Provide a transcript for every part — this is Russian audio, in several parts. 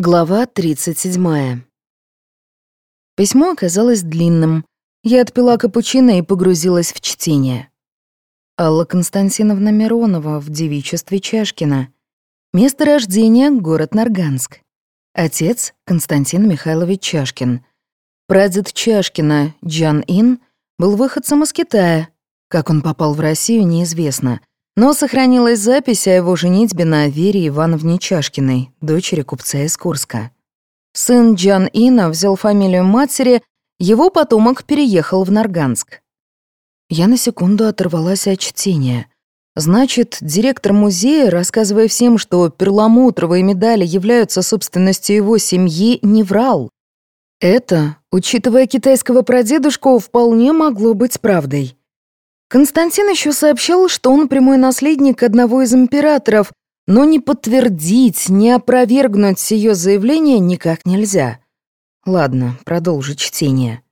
Глава 37. Письмо оказалось длинным. Я отпила капучино и погрузилась в чтение. Алла Константиновна Миронова в девичестве Чашкина. Место рождения — город Нарганск. Отец — Константин Михайлович Чашкин. Прадед Чашкина, Джан Ин, был выходцем из Китая. Как он попал в Россию, неизвестно. Но сохранилась запись о его женитьбе на Вере Ивановне Чашкиной, дочери купца из Курска. Сын Джан Ина взял фамилию матери, его потомок переехал в Нарганск. Я на секунду оторвалась от чтения. Значит, директор музея, рассказывая всем, что перламутровые медали являются собственностью его семьи, не врал. Это, учитывая китайского прадедушку, вполне могло быть правдой. Константин еще сообщал, что он прямой наследник одного из императоров, но не подтвердить, не опровергнуть сие заявление никак нельзя. Ладно, продолжу чтение.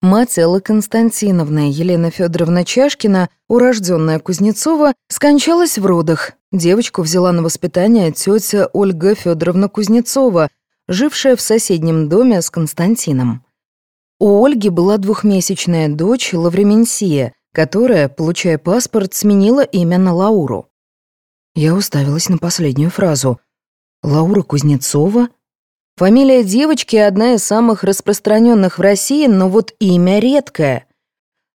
Мать Эллы Константиновны, Елена Федоровна Чашкина, урожденная Кузнецова, скончалась в родах. Девочку взяла на воспитание тетя Ольга Федоровна Кузнецова, жившая в соседнем доме с Константином. У Ольги была двухмесячная дочь Лавременсия, которая, получая паспорт, сменила имя на Лауру. Я уставилась на последнюю фразу. «Лаура Кузнецова?» Фамилия девочки одна из самых распространенных в России, но вот имя редкое.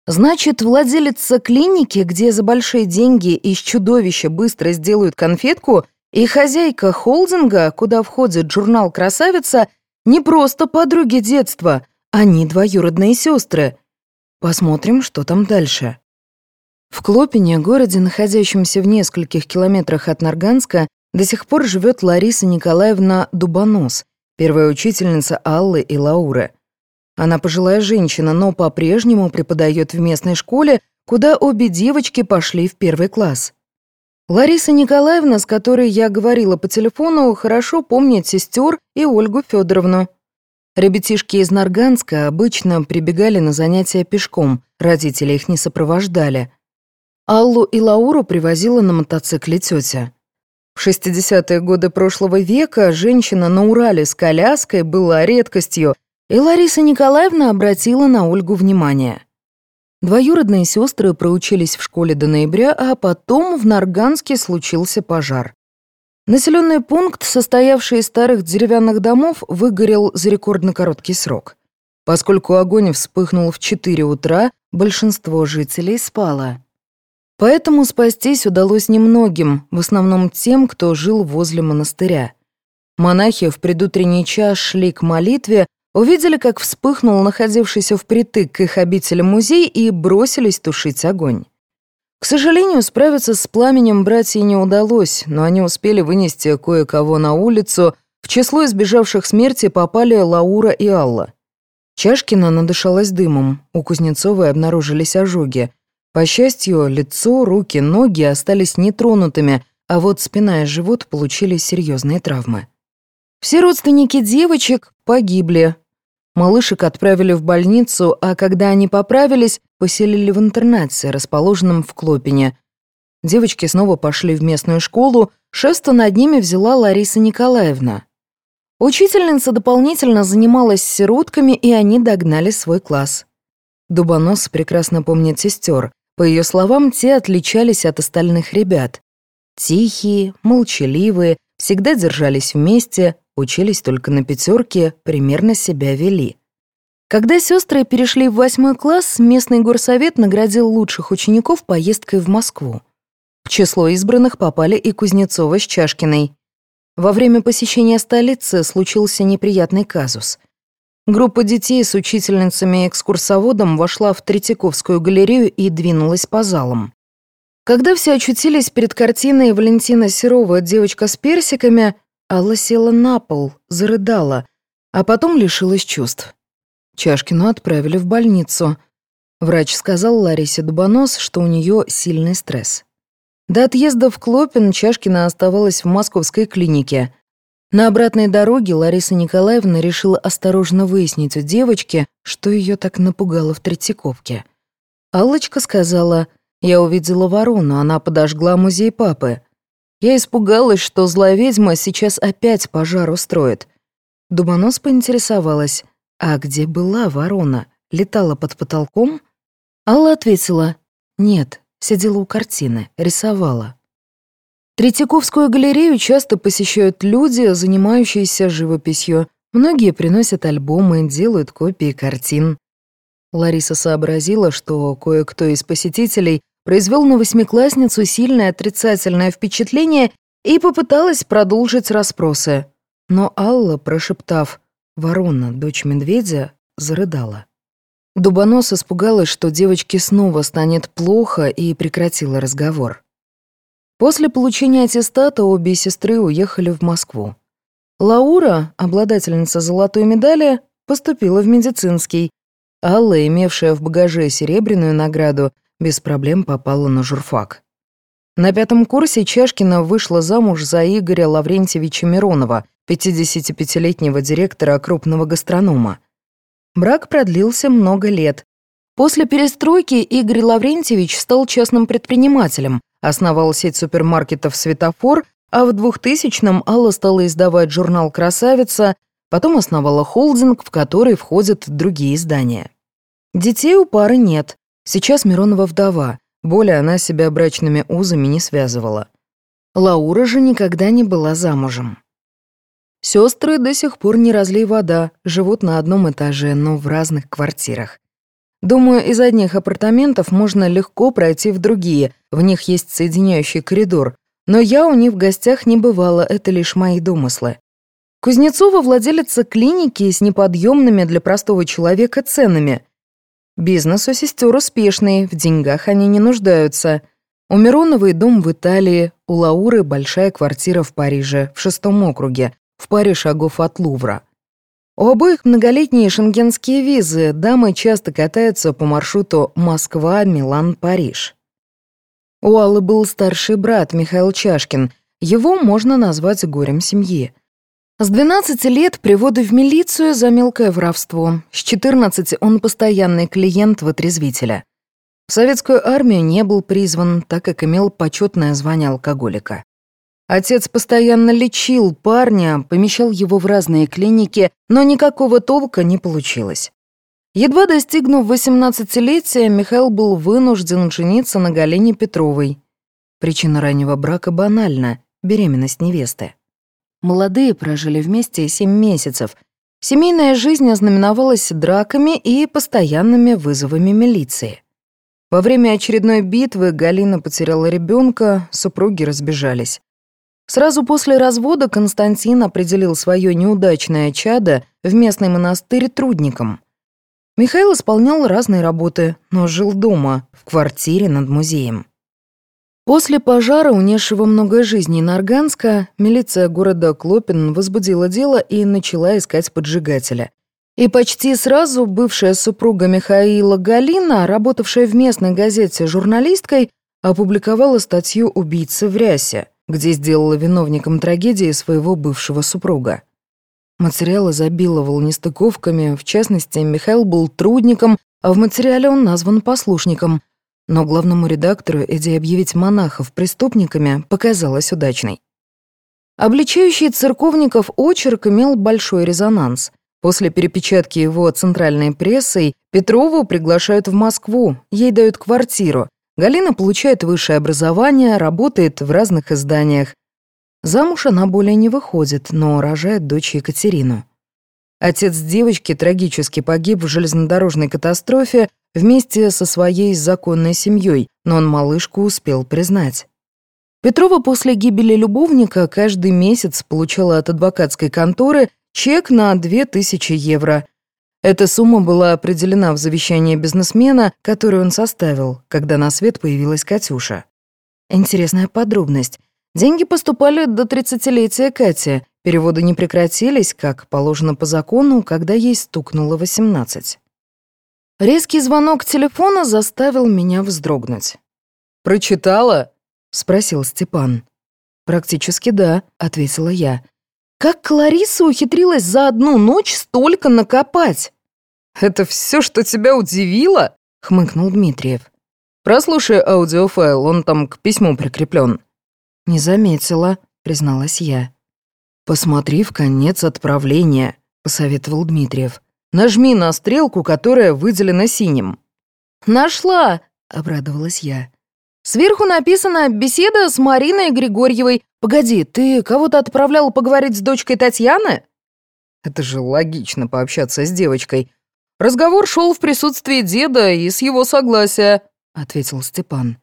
Значит, владелица клиники, где за большие деньги из чудовища быстро сделают конфетку, и хозяйка холдинга, куда входит журнал «Красавица», не просто подруги детства, они двоюродные сестры. Посмотрим, что там дальше. В Клопине, городе, находящемся в нескольких километрах от Нарганска, до сих пор живет Лариса Николаевна Дубонос, первая учительница Аллы и Лауры. Она пожилая женщина, но по-прежнему преподает в местной школе, куда обе девочки пошли в первый класс. Лариса Николаевна, с которой я говорила по телефону, хорошо помнит сестер и Ольгу Федоровну. Ребятишки из Нарганска обычно прибегали на занятия пешком, родители их не сопровождали. Аллу и Лауру привозила на мотоцикле тетя. В 60-е годы прошлого века женщина на Урале с коляской была редкостью, и Лариса Николаевна обратила на Ольгу внимание. Двоюродные сестры проучились в школе до ноября, а потом в Нарганске случился пожар. Населенный пункт, состоявший из старых деревянных домов, выгорел за рекордно короткий срок. Поскольку огонь вспыхнул в 4 утра, большинство жителей спало. Поэтому спастись удалось немногим, в основном тем, кто жил возле монастыря. Монахи в предутренний час шли к молитве, увидели, как вспыхнул находившийся впритык к их обители музей и бросились тушить огонь. К сожалению, справиться с пламенем братья не удалось, но они успели вынести кое-кого на улицу. В число избежавших смерти попали Лаура и Алла. Чашкина надышалась дымом, у Кузнецовой обнаружились ожоги. По счастью, лицо, руки, ноги остались нетронутыми, а вот спина и живот получили серьезные травмы. Все родственники девочек погибли, Малышек отправили в больницу, а когда они поправились, поселили в интернате, расположенном в Клопине. Девочки снова пошли в местную школу, шефство над ними взяла Лариса Николаевна. Учительница дополнительно занималась сиротками, и они догнали свой класс. Дубонос прекрасно помнит сестер. По ее словам, те отличались от остальных ребят. Тихие, молчаливые, всегда держались вместе, учились только на пятерке, примерно себя вели. Когда сестры перешли в восьмой класс, местный горсовет наградил лучших учеников поездкой в Москву. В число избранных попали и Кузнецова с Чашкиной. Во время посещения столицы случился неприятный казус. Группа детей с учительницами и экскурсоводом вошла в Третьяковскую галерею и двинулась по залам. Когда все очутились перед картиной Валентина Серова «Девочка с персиками», Алла села на пол, зарыдала, а потом лишилась чувств. Чашкину отправили в больницу. Врач сказал Ларисе Дубонос, что у нее сильный стресс. До отъезда в Клопин Чашкина оставалась в московской клинике. На обратной дороге Лариса Николаевна решила осторожно выяснить у девочки, что ее так напугало в Третьяковке. Аллочка сказала, «Я увидела ворону, она подожгла музей папы». Я испугалась, что злая ведьма сейчас опять пожар устроит. Дубонос поинтересовалась, а где была ворона? Летала под потолком? Алла ответила, нет, сидела у картины, рисовала. Третьяковскую галерею часто посещают люди, занимающиеся живописью. Многие приносят альбомы, делают копии картин. Лариса сообразила, что кое-кто из посетителей произвел на восьмиклассницу сильное отрицательное впечатление и попыталась продолжить расспросы. Но Алла, прошептав «Ворона, дочь медведя», зарыдала. Дубонос испугалась, что девочке снова станет плохо, и прекратила разговор. После получения аттестата обе сестры уехали в Москву. Лаура, обладательница золотой медали, поступила в медицинский. Алла, имевшая в багаже серебряную награду, без проблем попала на журфак. На пятом курсе Чашкина вышла замуж за Игоря Лаврентьевича Миронова, 55-летнего директора крупного гастронома. Брак продлился много лет. После перестройки Игорь Лаврентьевич стал частным предпринимателем, Основал сеть супермаркетов «Светофор», а в 2000-м Алла стала издавать журнал «Красавица», потом основала холдинг, в который входят другие издания. Детей у пары нет. Сейчас Миронова вдова. Более она себя брачными узами не связывала. Лаура же никогда не была замужем. Сестры до сих пор не разлей вода, живут на одном этаже, но в разных квартирах. Думаю, из одних апартаментов можно легко пройти в другие, в них есть соединяющий коридор. Но я у них в гостях не бывала, это лишь мои домыслы. Кузнецова владелица клиники с неподъемными для простого человека ценами. Бизнес у сестер успешный, в деньгах они не нуждаются. У Мироновой дом в Италии, у Лауры большая квартира в Париже, в шестом округе, в паре шагов от Лувра. У обоих многолетние шенгенские визы, дамы часто катаются по маршруту Москва, Милан, Париж. У Аллы был старший брат Михаил Чашкин, его можно назвать горем семьи. С 12 лет приводы в милицию за мелкое воровство, с 14 он постоянный клиент вытрезвителя. В советскую армию не был призван, так как имел почетное звание алкоголика. Отец постоянно лечил парня, помещал его в разные клиники, но никакого толка не получилось. Едва достигнув 18-летия, Михаил был вынужден жениться на Галине Петровой. Причина раннего брака банальна — беременность невесты. Молодые прожили вместе 7 месяцев. Семейная жизнь ознаменовалась драками и постоянными вызовами милиции. Во время очередной битвы Галина потеряла ребенка, супруги разбежались. Сразу после развода Константин определил свое неудачное чадо в местный монастырь трудником. Михаил исполнял разные работы, но жил дома, в квартире над музеем. После пожара, унесшего много жизней Нарганска, милиция города Клопин возбудила дело и начала искать поджигателя. И почти сразу бывшая супруга Михаила Галина, работавшая в местной газете журналисткой, опубликовала статью «Убийца в рясе», где сделала виновником трагедии своего бывшего супруга. Материал изобиловал нестыковками, в частности, Михаил был трудником, а в материале он назван послушником. Но главному редактору идея объявить монахов преступниками показалась удачной. Обличающий церковников очерк имел большой резонанс. После перепечатки его центральной прессой Петрову приглашают в Москву, ей дают квартиру, Галина получает высшее образование, работает в разных изданиях. Замуж она более не выходит, но рожает дочь Екатерину. Отец девочки трагически погиб в железнодорожной катастрофе вместе со своей законной семьей, но он малышку успел признать. Петрова после гибели любовника каждый месяц получала от адвокатской конторы чек на 2000 евро, эта сумма была определена в завещании бизнесмена, который он составил, когда на свет появилась Катюша. Интересная подробность. Деньги поступали до 30-летия Кати, переводы не прекратились, как положено по закону, когда ей стукнуло 18. Резкий звонок телефона заставил меня вздрогнуть. «Прочитала?» — спросил Степан. «Практически да», — ответила я. «Как Клариса ухитрилась за одну ночь столько накопать?» «Это все, что тебя удивило?» — хмыкнул Дмитриев. «Прослушай аудиофайл, он там к письму прикреплен. «Не заметила», — призналась я. «Посмотри в конец отправления», — посоветовал Дмитриев. «Нажми на стрелку, которая выделена синим». «Нашла!» — обрадовалась я. «Сверху написано «Беседа с Мариной Григорьевой». Погоди, ты кого-то отправлял поговорить с дочкой Татьяны?» Это же логично пообщаться с девочкой. Разговор шел в присутствии деда и с его согласия, ответил Степан.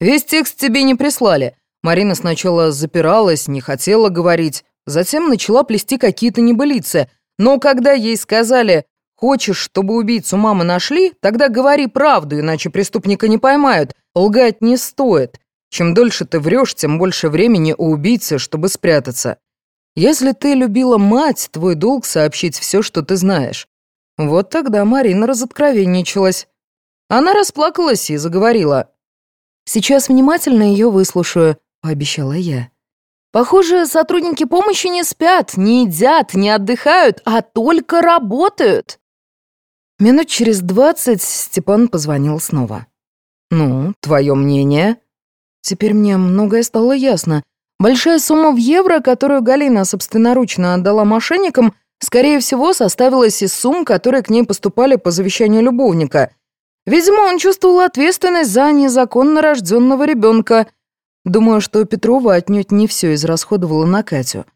Весь текст тебе не прислали. Марина сначала запиралась, не хотела говорить, затем начала плести какие-то небылицы. Но когда ей сказали «Хочешь, чтобы убийцу мамы нашли? Тогда говори правду, иначе преступника не поймают. Лгать не стоит. Чем дольше ты врешь, тем больше времени у убийцы, чтобы спрятаться. Если ты любила мать, твой долг сообщить все, что ты знаешь. Вот тогда Марина разоткровенничалась. Она расплакалась и заговорила. «Сейчас внимательно ее выслушаю», — пообещала я. «Похоже, сотрудники помощи не спят, не едят, не отдыхают, а только работают». Минут через двадцать Степан позвонил снова. «Ну, твое мнение?» Теперь мне многое стало ясно. Большая сумма в евро, которую Галина собственноручно отдала мошенникам, скорее всего, составилась из сумм, которые к ней поступали по завещанию любовника. Видимо, он чувствовал ответственность за незаконно рожденного ребенка. Думаю, что Петрова отнюдь не все израсходовала на Катю.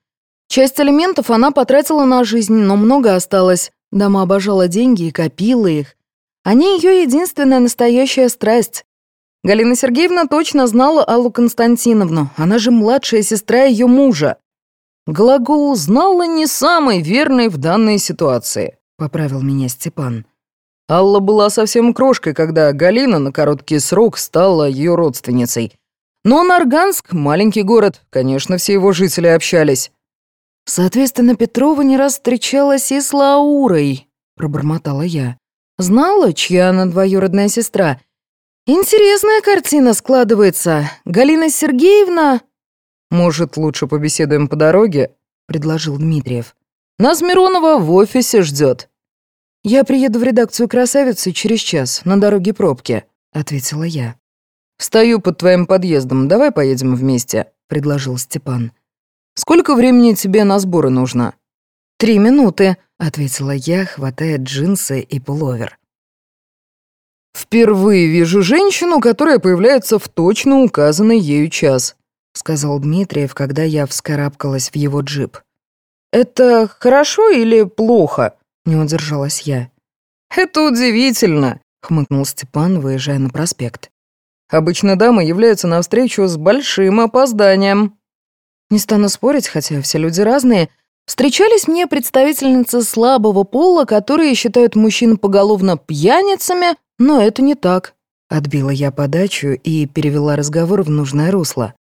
Часть алиментов она потратила на жизнь, но много осталось. Дама обожала деньги и копила их. Они ее единственная настоящая страсть. Галина Сергеевна точно знала Аллу Константиновну, она же младшая сестра ее мужа. Глагол «знала» не самый верный в данной ситуации, поправил меня Степан. Алла была совсем крошкой, когда Галина на короткий срок стала ее родственницей. Но Нарганск — маленький город, конечно, все его жители общались. Соответственно, Петрова не раз встречалась и с Лаурой, пробормотала я. Знала, чья она двоюродная сестра — Интересная картина складывается. Галина Сергеевна... Может, лучше побеседуем по дороге? Предложил Дмитриев. Нас Миронова в офисе ждет. Я приеду в редакцию «Красавицы» через час, на дороге пробки, ответила я. «Стою под твоим подъездом, давай поедем вместе», — предложил Степан. «Сколько времени тебе на сборы нужно?» «Три минуты», — ответила я, хватая джинсы и пуловер. «Впервые вижу женщину, которая появляется в точно указанный ею час», сказал Дмитриев, когда я вскарабкалась в его джип. «Это хорошо или плохо?» не удержалась я. «Это удивительно», — хмыкнул Степан, выезжая на проспект. «Обычно дамы являются на встречу с большим опозданием». Не стану спорить, хотя все люди разные. Встречались мне представительницы слабого пола, которые считают мужчин поголовно пьяницами, но это не так. Отбила я подачу и перевела разговор в нужное русло.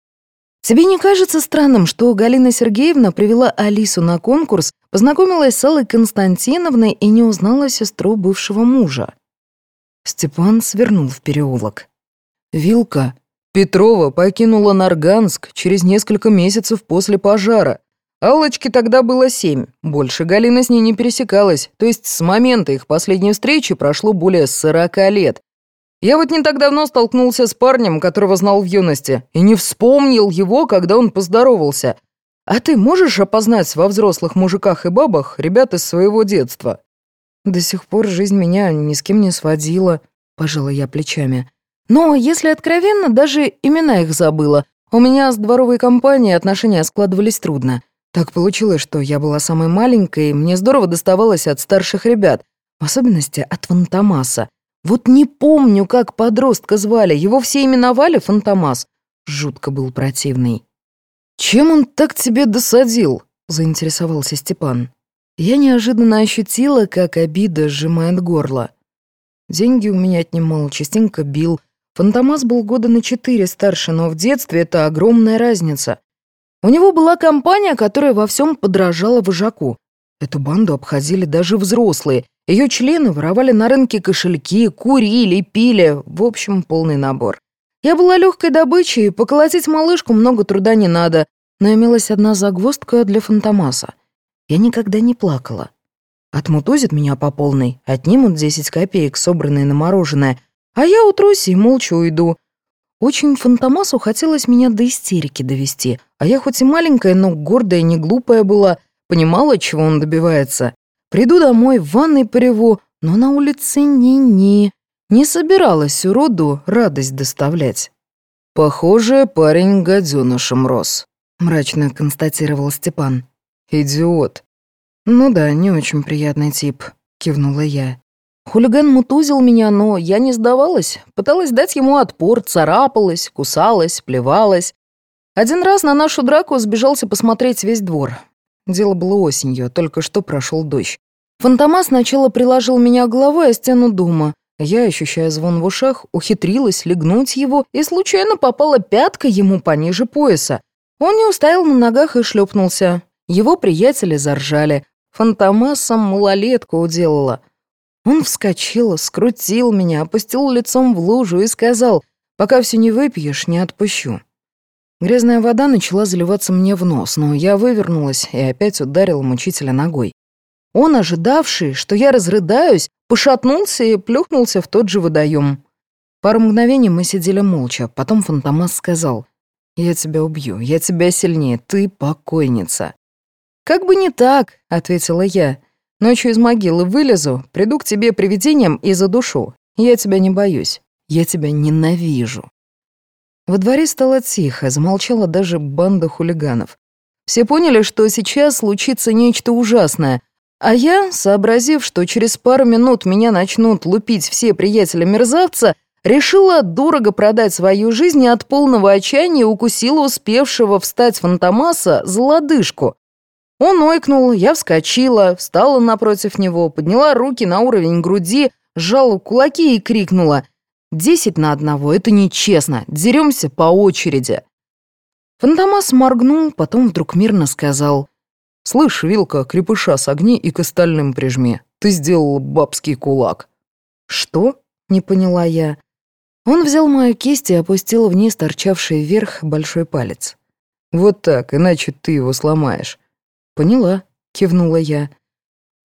Тебе не кажется странным, что Галина Сергеевна привела Алису на конкурс, познакомилась с Аллой Константиновной и не узнала сестру бывшего мужа? Степан свернул в переулок. Вилка. Петрова покинула Нарганск через несколько месяцев после пожара. Аллочке тогда было семь. Больше Галина с ней не пересекалась, то есть с момента их последней встречи прошло более сорока лет. Я вот не так давно столкнулся с парнем, которого знал в юности, и не вспомнил его, когда он поздоровался. А ты можешь опознать во взрослых мужиках и бабах ребят из своего детства? До сих пор жизнь меня ни с кем не сводила, пожала я плечами. Но, если откровенно, даже имена их забыла. У меня с дворовой компанией отношения складывались трудно. Так получилось, что я была самой маленькой, и мне здорово доставалось от старших ребят, в особенности от Фантомаса. Вот не помню, как подростка звали, его все именовали Фантомас. Жутко был противный. «Чем он так тебе досадил?» — заинтересовался Степан. Я неожиданно ощутила, как обида сжимает горло. Деньги у меня отнимал, частенько бил. Фантомас был года на четыре старше, но в детстве это огромная разница. У него была компания, которая во всем подражала вожаку. Эту банду обходили даже взрослые. Ее члены воровали на рынке кошельки, курили, пили. В общем, полный набор. Я была легкой добычей, поколотить малышку много труда не надо. Но имелась одна загвоздка для Фантомаса. Я никогда не плакала. Отмутузят меня по полной, отнимут 10 копеек, собранные на мороженое, а я утрусь и молча уйду. Очень Фантомасу хотелось меня до истерики довести, а я хоть и маленькая, но гордая и не глупая была, понимала, чего он добивается. Приду домой, в ванной пореву, но на улице ни-ни. Не собиралась уроду радость доставлять. «Похоже, парень гаденышем рос», — мрачно констатировал Степан. «Идиот». «Ну да, не очень приятный тип», — кивнула я. Хулиган мутузил меня, но я не сдавалась. Пыталась дать ему отпор, царапалась, кусалась, плевалась. Один раз на нашу драку сбежался посмотреть весь двор. Дело было осенью, только что прошел дождь. Фантома сначала приложил меня головой о стену дома. Я, ощущая звон в ушах, ухитрилась легнуть его и случайно попала пятка ему пониже пояса. Он не устоял на ногах и шлепнулся. Его приятели заржали. Фантомаса малолетку уделала. Он вскочил, скрутил меня, опустил лицом в лужу и сказал, «Пока все не выпьешь, не отпущу». Грязная вода начала заливаться мне в нос, но я вывернулась и опять ударила мучителя ногой. Он, ожидавший, что я разрыдаюсь, пошатнулся и плюхнулся в тот же водоем. Пару мгновений мы сидели молча, потом Фантомас сказал, «Я тебя убью, я тебя сильнее, ты покойница». «Как бы не так», — ответила я, Ночью из могилы вылезу, приду к тебе привидением и задушу. Я тебя не боюсь. Я тебя ненавижу». Во дворе стало тихо, замолчала даже банда хулиганов. Все поняли, что сейчас случится нечто ужасное, а я, сообразив, что через пару минут меня начнут лупить все приятели мерзавца, решила дорого продать свою жизнь и от полного отчаяния укусила успевшего встать фантомаса за лодыжку. Он ойкнул, я вскочила, встала напротив него, подняла руки на уровень груди, сжала кулаки и крикнула «Десять на одного, это нечестно, деремся по очереди». Фантомас моргнул, потом вдруг мирно сказал «Слышь, Вилка, крепыша согни и к остальным прижми, ты сделал бабский кулак». «Что?» — не поняла я. Он взял мою кисть и опустил вниз торчавший вверх большой палец. «Вот так, иначе ты его сломаешь». «Поняла», — кивнула я.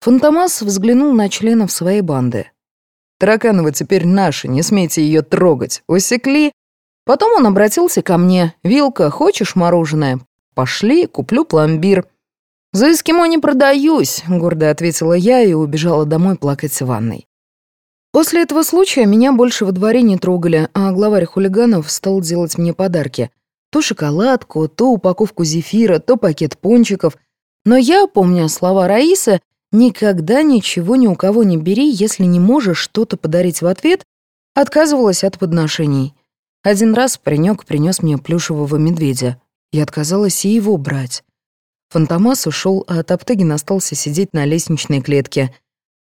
Фантомас взглянул на членов своей банды. «Тараканова теперь наша, не смейте ее трогать. Усекли?» Потом он обратился ко мне. «Вилка, хочешь мороженое? Пошли, куплю пломбир». «За эскимо не продаюсь», — гордо ответила я и убежала домой плакать в ванной. После этого случая меня больше во дворе не трогали, а главарь хулиганов стал делать мне подарки. То шоколадку, то упаковку зефира, то пакет пончиков — но я, помня слова Раисы, никогда ничего ни у кого не бери, если не можешь что-то подарить в ответ, отказывалась от подношений. Один раз паренек принес мне плюшевого медведя. Я отказалась и его брать. Фантомас ушел, а Топтыгин остался сидеть на лестничной клетке.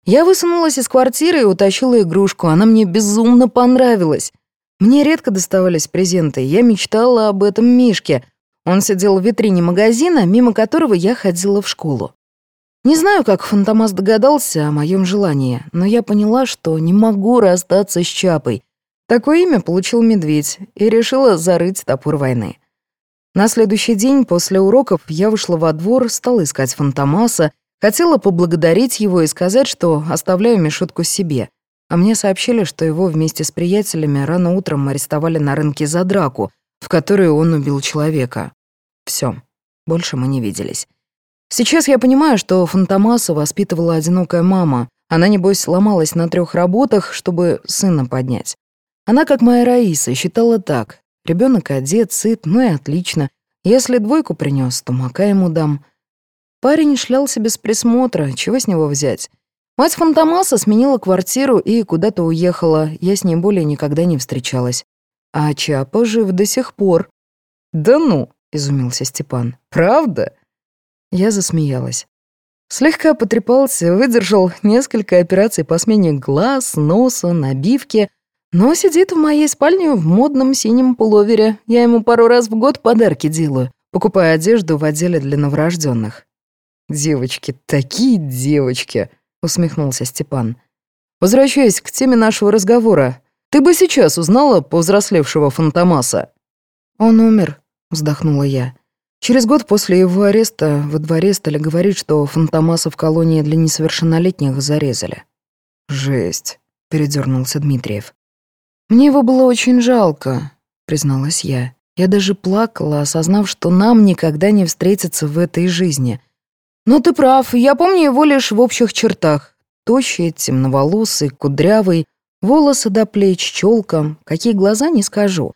Я высунулась из квартиры и утащила игрушку. Она мне безумно понравилась. Мне редко доставались презенты. Я мечтала об этом Мишке, он сидел в витрине магазина, мимо которого я ходила в школу. Не знаю, как Фантомас догадался о моем желании, но я поняла, что не могу расстаться с Чапой. Такое имя получил медведь и решила зарыть топор войны. На следующий день после уроков я вышла во двор, стала искать Фантомаса, хотела поблагодарить его и сказать, что оставляю Мишутку себе. А мне сообщили, что его вместе с приятелями рано утром арестовали на рынке за драку — в которую он убил человека. Все, больше мы не виделись. Сейчас я понимаю, что Фантомаса воспитывала одинокая мама. Она, небось, сломалась на трех работах, чтобы сына поднять. Она, как моя Раиса, считала так. Ребенок одет, сыт, ну и отлично. Если двойку принес, то мака ему дам. Парень шлялся без присмотра, чего с него взять? Мать Фантомаса сменила квартиру и куда-то уехала, я с ней более никогда не встречалась. А Чапа жив до сих пор. Да ну, изумился Степан. Правда? Я засмеялась. Слегка потрепался, выдержал несколько операций по смене глаз, носа, набивки, но сидит в моей спальне в модном синем пуловере. Я ему пару раз в год подарки делаю, покупая одежду в отделе для новорожденных. «Девочки, такие девочки!» — усмехнулся Степан. «Возвращаясь к теме нашего разговора, ты бы сейчас узнала повзрослевшего Фантомаса». «Он умер», — вздохнула я. Через год после его ареста во дворе стали говорить, что Фантомаса в колонии для несовершеннолетних зарезали. «Жесть», — передернулся Дмитриев. «Мне его было очень жалко. призналась я. Я даже плакала, осознав, что нам никогда не встретиться в этой жизни. Но ты прав, я помню его лишь в общих чертах. Тощий, темноволосый, кудрявый, волосы до плеч, челка, какие глаза не скажу.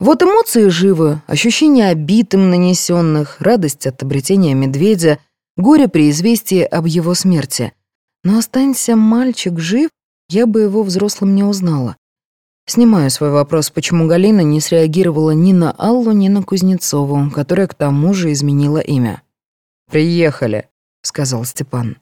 Вот эмоции живы, ощущения обитым нанесенных, радость от обретения медведя, горе при известии об его смерти. Но останься мальчик жив, я бы его взрослым не узнала. Снимаю свой вопрос, почему Галина не среагировала ни на Аллу, ни на Кузнецову, которая к тому же изменила имя. «Приехали», — сказал Степан.